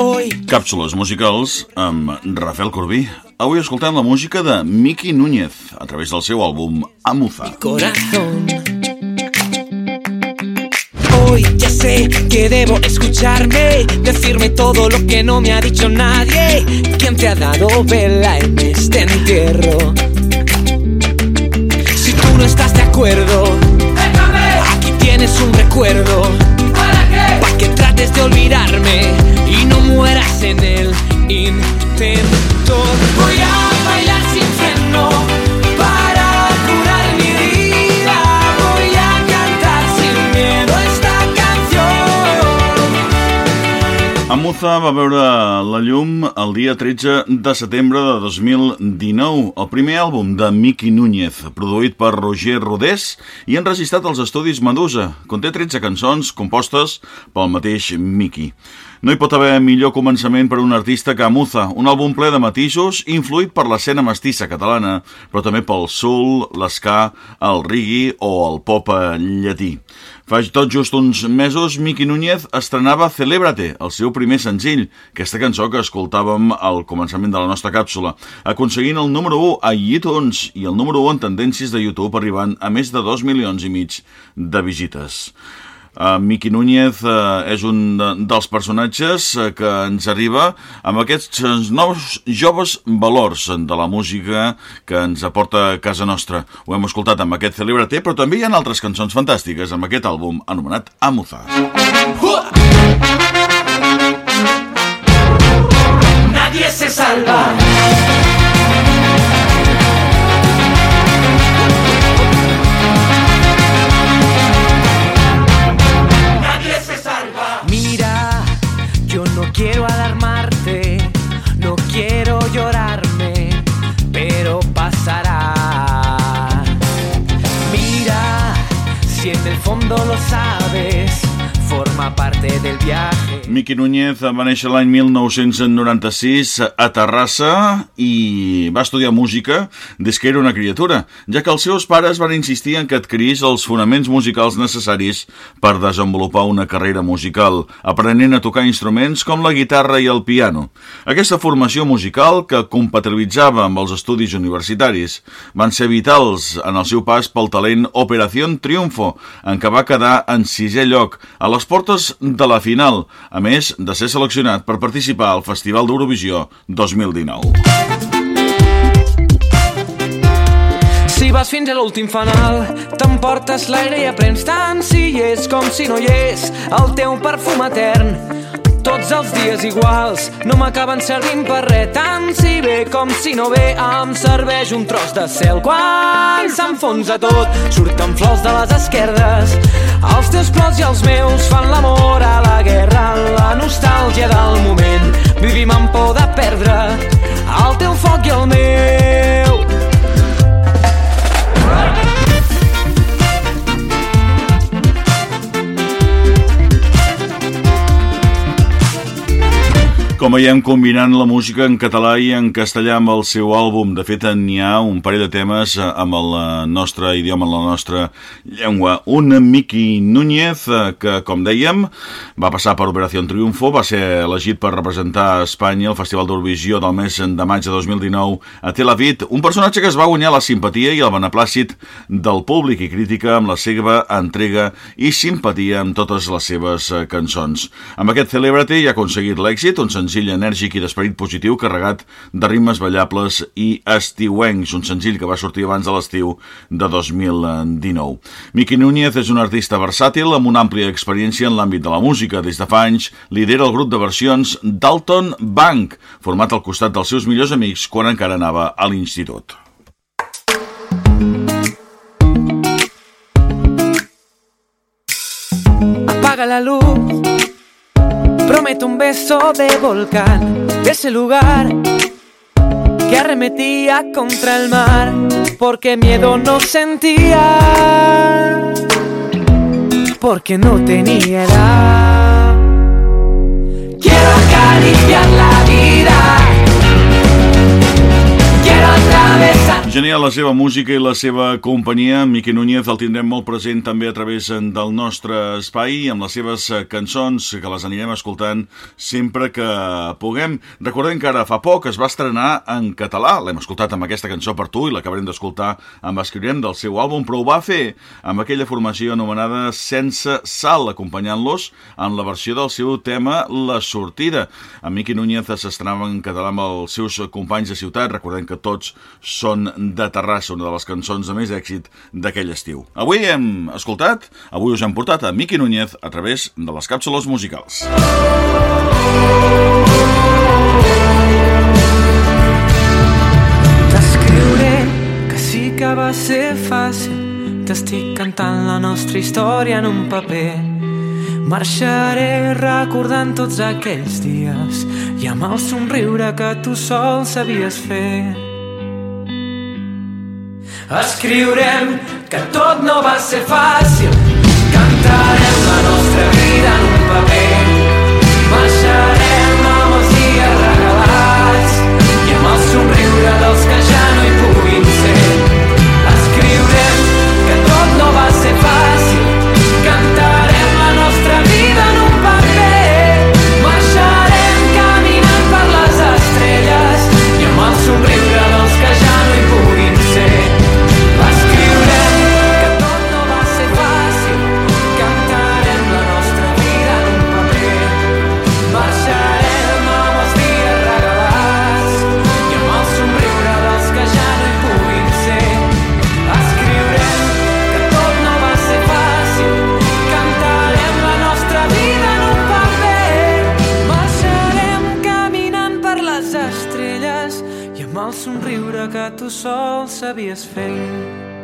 Hoy. Càpsules musicals amb Rafael Corbí. Avui escoltem la música de Miki Núñez a través del seu àlbum Amuza. Corazón. Hoy ya sé que debo escucharme, decirme todo lo que no me ha dicho nadie. ¿Quién te ha dado vela en este entierro? Si tú no estás de acuerdo, Déjame. aquí tienes un recuerdo. ¿Para qué? Para que trates de olvidarme mueras en el intento. Voy a bailar sin freno para curar mi vida. Voy a cantar sin miedo esta canción. Amuza va veure la llum el dia 13 de setembre de 2019, el primer àlbum de Miki Núñez, produït per Roger Rodés i enregistrat als estudis Medusa. Conté 13 cançons compostes pel mateix Miki. No hi pot haver millor començament per un artista que Amuza, un àlbum ple de matisos influït per l'escena mestissa catalana, però també pel soul, l'esca, el rigui o el pop llatí. Fa tot just uns mesos, Miqui Núñez estrenava Celébrate, el seu primer senzill, aquesta cançó que escoltàvem al començament de la nostra càpsula, aconseguint el número 1 a iTunes i el número 1 en tendències de YouTube arribant a més de 2 milions i mig de visites. Uh, Miqui Núñez uh, és un dels personatges uh, que ens arriba amb aquests nous joves valors de la música que ens aporta a casa nostra. Ho hem escoltat amb aquest Celebrate, però també hi ha altres cançons fantàstiques amb aquest àlbum anomenat Amuza. Nadie se salva si en el fondo lo sabes. Forma parte del viaje. Miqui Núñez va néixer l'any 1996 a Terrassa i va estudiar música des que era una criatura, ja que els seus pares van insistir en que adquirís els fonaments musicals necessaris per desenvolupar una carrera musical, aprenent a tocar instruments com la guitarra i el piano. Aquesta formació musical, que compatibilitzava amb els estudis universitaris, van ser vitals en el seu pas pel talent Operación Triunfo, en què va quedar en sisè lloc, a les portes de la final, a més de ser seleccionat per participar al Festival d'Eurovisió 2019. Si vas fins a l'últim fanal, t'emportes l'aire i aprens tant si hi és com si no hi és el teu perfum etern tots els dies iguals no m'acaben servint per res. Tant si bé com si no bé em serveix un tros de cel. Quan s'enfonsa tot surten flors de les esquerdes. Els teus plors i els meus fan l'amor a la guerra Com veiem, combinant la música en català i en castellà amb el seu àlbum. De fet, n'hi ha un parell de temes eh, amb el eh, nostre idioma, amb la nostra llengua. Un Miqui Núñez, eh, que, com dèiem, va passar per Operació Triunfo, va ser elegit per representar Espanya al Festival d'Eurovisió del mes de maig de 2019 a Tel Aviv. Un personatge que es va guanyar la simpatia i el beneplàcit del públic i crítica amb la seva entrega i simpatia amb totes les seves cançons. Amb aquest Celebrity ja ha aconseguit l'èxit, un senzill senzill enèrgic i d'esperit positiu carregat de ritmes ballables i estiuencs, un senzill que va sortir abans de l'estiu de 2019. Miqui Núñez és un artista versàtil amb una àmplia experiència en l'àmbit de la música. Des de fa anys lidera el grup de versions Dalton Bank, format al costat dels seus millors amics quan encara anava a l'institut. Apaga la luz Prometo un beso de volcán, de ese lugar que arremetía contra el mar, porque miedo no sentía, porque no tenía edad. Acariciar la seva música i la seva companyia. Miqui Núñez el tindrem molt present també a través del nostre espai amb les seves cançons que les anirem escoltant sempre que puguem. Recordem que ara fa poc es va estrenar en català. L'hem escoltat amb aquesta cançó per tu i l'acabarem d'escoltar amb Escriurem del seu àlbum, però ho va fer amb aquella formació anomenada Sense Sal, acompanyant-los en la versió del seu tema La Sortida. En Miqui Núñez s'estrenava en català amb els seus companys de ciutat. Recordem que tots són de Terrassa, una de les cançons de més èxit d'aquell estiu. Avui hem escoltat, avui us hem portat a Miqui Núñez a través de les càpsules musicals. T'escriuré que sí que va ser fàcil T'estic cantant la nostra història en un paper Marxaré recordant tots aquells dies i amb el somriure que tu sol sabies fer. Escriurem que tot no va ser fàcil, cantarem la nostra vida en un paper, somriure que tu sol sabies fer.